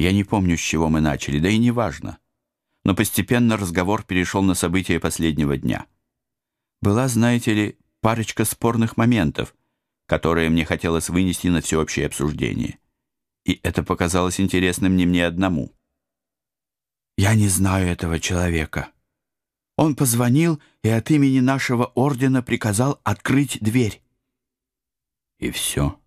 Я не помню, с чего мы начали, да и не важно. Но постепенно разговор перешел на события последнего дня. Была, знаете ли, парочка спорных моментов, которые мне хотелось вынести на всеобщее обсуждение. И это показалось интересным не мне одному. Я не знаю этого человека. Он позвонил и от имени нашего ордена приказал открыть дверь. И все.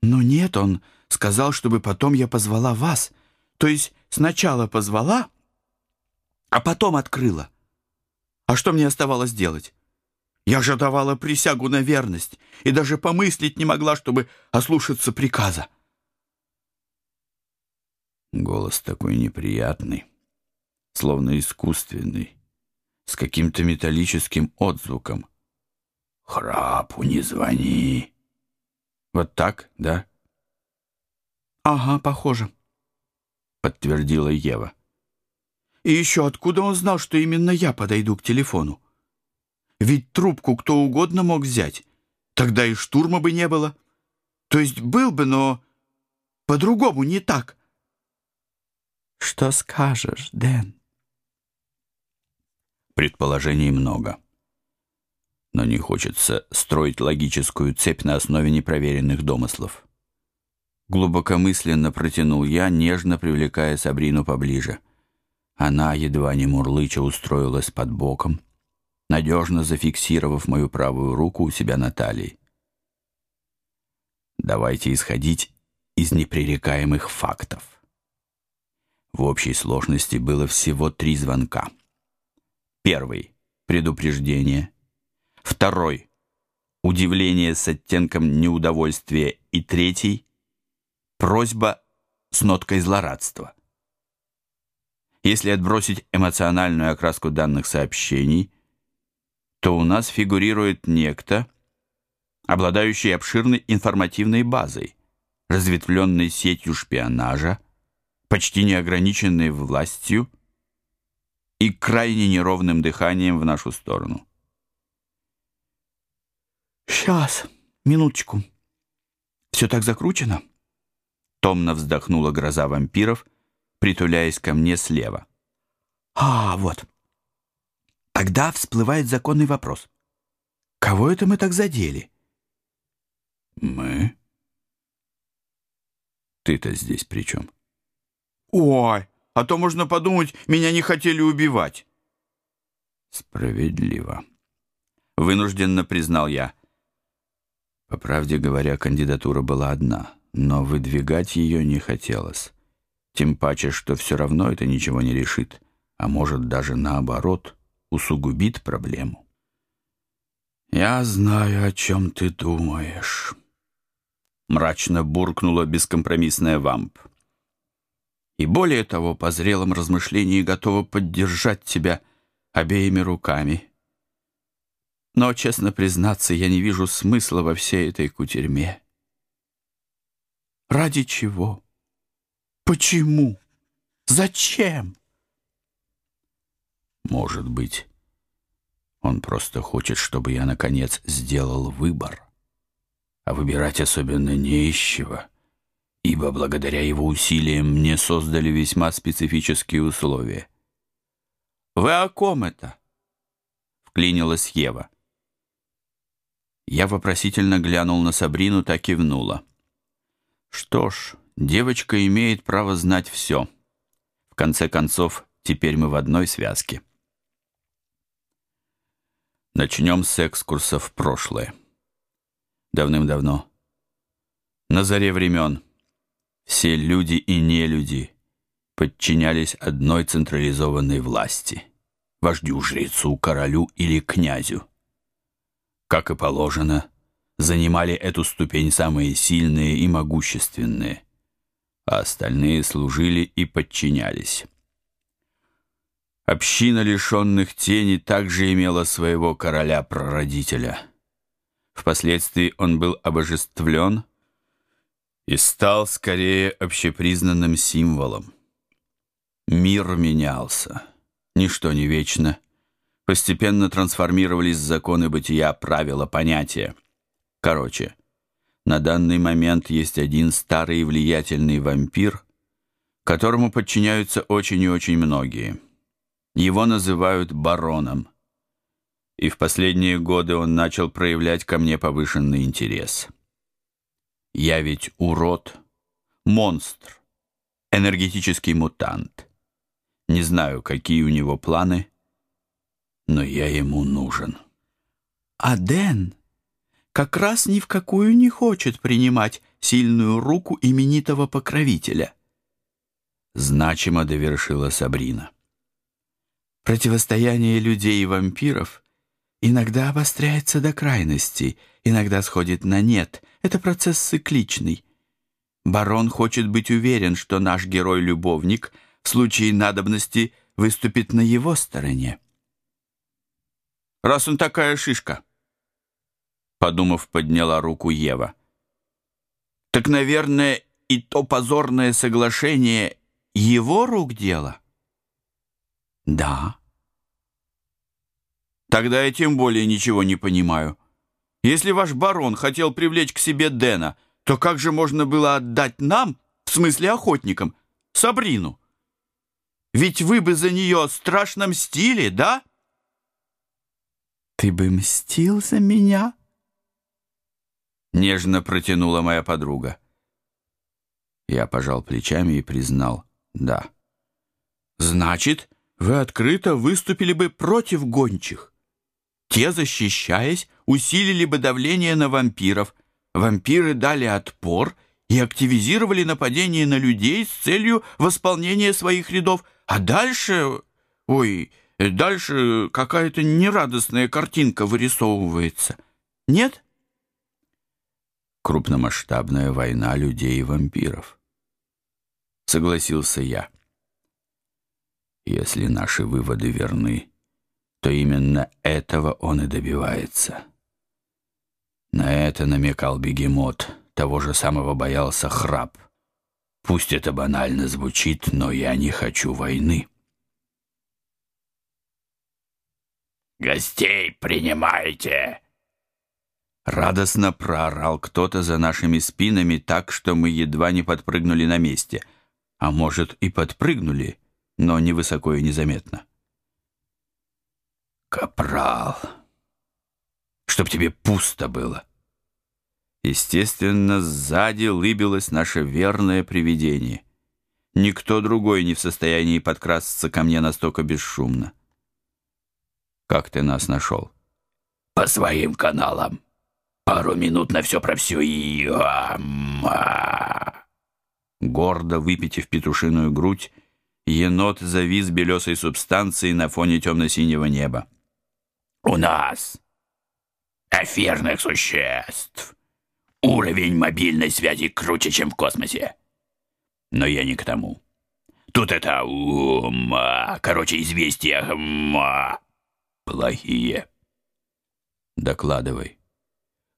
Но нет, он сказал, чтобы потом я позвала вас. То есть сначала позвала, а потом открыла. А что мне оставалось делать? Я же давала присягу на верность и даже помыслить не могла, чтобы ослушаться приказа. Голос такой неприятный, словно искусственный, с каким-то металлическим отзвуком. «Храпу не звони!» Вот так, да? Ага, похоже, подтвердила Ева. И еще откуда он знал, что именно я подойду к телефону? Ведь трубку кто угодно мог взять. Тогда и штурма бы не было. То есть был бы, но по-другому не так. Что скажешь, Дэн? Предположений много. Но не хочется строить логическую цепь на основе непроверенных домыслов. Глубокомысленно протянул я, нежно привлекая Сабрину поближе. Она, едва не мурлыча, устроилась под боком, надежно зафиксировав мою правую руку у себя на талии. Давайте исходить из непререкаемых фактов. В общей сложности было всего три звонка. Первый — предупреждение. Второй — удивление с оттенком неудовольствия. И третий — просьба с ноткой злорадства. Если отбросить эмоциональную окраску данных сообщений — то у нас фигурирует некто, обладающий обширной информативной базой, разветвленной сетью шпионажа, почти неограниченной властью и крайне неровным дыханием в нашу сторону. «Сейчас, минуточку. Все так закручено?» Томно вздохнула гроза вампиров, притуляясь ко мне слева. «А, вот. Тогда всплывает законный вопрос. Кого это мы так задели? Мы? Ты-то здесь при чем? Ой, а то можно подумать, меня не хотели убивать. Справедливо. Вынужденно признал я. По правде говоря, кандидатура была одна, но выдвигать ее не хотелось. Тем паче, что все равно это ничего не решит, а может даже наоборот — усугубит проблему. «Я знаю, о чем ты думаешь», — мрачно буркнула бескомпромиссная вамп. «И более того, по зрелом размышлении готова поддержать тебя обеими руками. Но, честно признаться, я не вижу смысла во всей этой кутерьме. Ради чего? Почему? Зачем?» Может быть, он просто хочет, чтобы я, наконец, сделал выбор. А выбирать особенно не из чего, ибо благодаря его усилиям мне создали весьма специфические условия. «Вы о ком это?» — вклинилась Ева. Я вопросительно глянул на Сабрину, так и кивнула. «Что ж, девочка имеет право знать все. В конце концов, теперь мы в одной связке». Начнем с экскурса в прошлое. Давным-давно, на заре времен, все люди и нелюди подчинялись одной централизованной власти — вождю, жрецу, королю или князю. Как и положено, занимали эту ступень самые сильные и могущественные, а остальные служили и подчинялись. Община лишенных тени также имела своего короля-прародителя. Впоследствии он был обожествлен и стал скорее общепризнанным символом. Мир менялся, ничто не вечно. Постепенно трансформировались законы бытия, правила, понятия. Короче, на данный момент есть один старый влиятельный вампир — которому подчиняются очень и очень многие. Его называют бароном. И в последние годы он начал проявлять ко мне повышенный интерес. Я ведь урод, монстр, энергетический мутант. Не знаю, какие у него планы, но я ему нужен. А Дэн как раз ни в какую не хочет принимать сильную руку именитого покровителя. Значимо довершила Сабрина. Противостояние людей и вампиров иногда обостряется до крайности, иногда сходит на нет. Это процесс цикличный. Барон хочет быть уверен, что наш герой-любовник в случае надобности выступит на его стороне. «Раз он такая шишка», — подумав, подняла руку Ева. «Так, наверное, и то позорное соглашение его рук дело?» «Да». «Тогда я тем более ничего не понимаю. Если ваш барон хотел привлечь к себе Дэна, то как же можно было отдать нам, в смысле охотникам, Сабрину? Ведь вы бы за нее страшно мстили, да?» «Ты бы мстил за меня?» Нежно протянула моя подруга. Я пожал плечами и признал «да». «Значит, вы открыто выступили бы против гончих. Те, защищаясь, усилили бы давление на вампиров. Вампиры дали отпор и активизировали нападение на людей с целью восполнения своих рядов. А дальше... Ой, Дальше какая-то нерадостная картинка вырисовывается. Нет? Крупномасштабная война людей и вампиров. Согласился я. Если наши выводы верны, то именно этого он и добивается. На это намекал бегемот, того же самого боялся храп. Пусть это банально звучит, но я не хочу войны. «Гостей принимайте!» Радостно проорал кто-то за нашими спинами так, что мы едва не подпрыгнули на месте. А может, и подпрыгнули, но невысоко и незаметно. «Капрал! Чтоб тебе пусто было!» Естественно, сзади лыбилось наше верное привидение. Никто другой не в состоянии подкрасться ко мне настолько бесшумно. Как ты нас нашел? По своим каналам. Пару минут на все про все и... Гордо выпитив петушиную грудь, енот завис белесой субстанцией на фоне темно-синего неба. «У нас, эфирных существ, уровень мобильной связи круче, чем в космосе. Но я не к тому. Тут это... Ума, короче, известия... Ума плохие. Докладывай.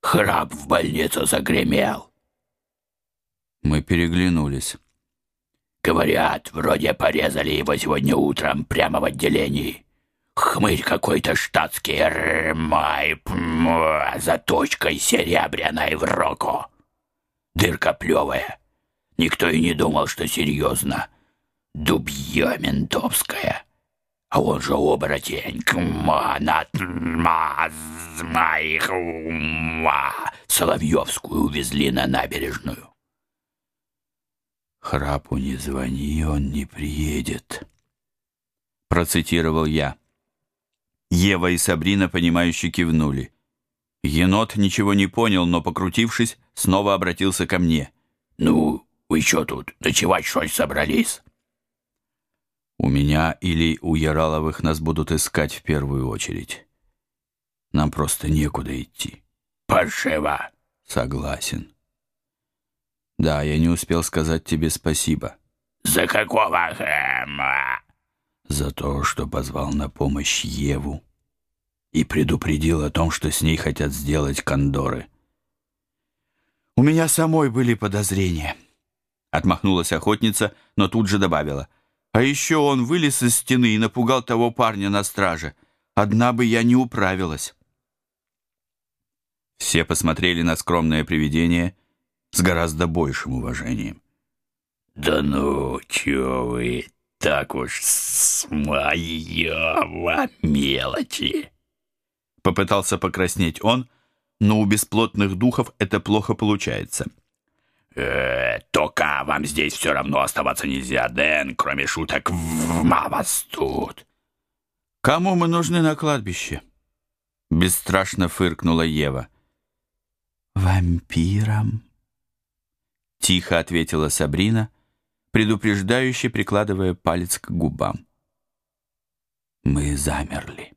Храп в больницу загремел. Мы переглянулись. Говорят, вроде порезали его сегодня утром прямо в отделении. Хмырь какой-то штатский, рмай, заточкой серебряной в року. Дырка плевая. Никто и не думал, что серьезно. Дубье ментовское. А он же оборотень. Кманат моих Соловьевскую увезли на набережную. «Храпу не звони, он не приедет», — процитировал я. Ева и Сабрина, понимающе кивнули. Енот ничего не понял, но, покрутившись, снова обратился ко мне. «Ну, вы что тут, ночевать что ли собрались?» Меня или у Яраловых нас будут искать в первую очередь. Нам просто некуда идти. Паршиво. Согласен. Да, я не успел сказать тебе спасибо. За какого хэма? За то, что позвал на помощь Еву и предупредил о том, что с ней хотят сделать кондоры. У меня самой были подозрения. Отмахнулась охотница, но тут же добавила — а еще он вылез из стены и напугал того парня на страже. Одна бы я не управилась. Все посмотрели на скромное привидение с гораздо большим уважением. Да ну, чё вы, так уж с моего мелочи. Попытался покраснеть он, но у бесплотных духов это плохо получается. Э, только вам здесь все равно оставаться нельзя, Дэн, кроме шуток, в вас тут. Кому мы нужны на кладбище? Бесстрашно фыркнула Ева. Вампирам. Тихо ответила Сабрина, предупреждающе прикладывая палец к губам. Мы замерли.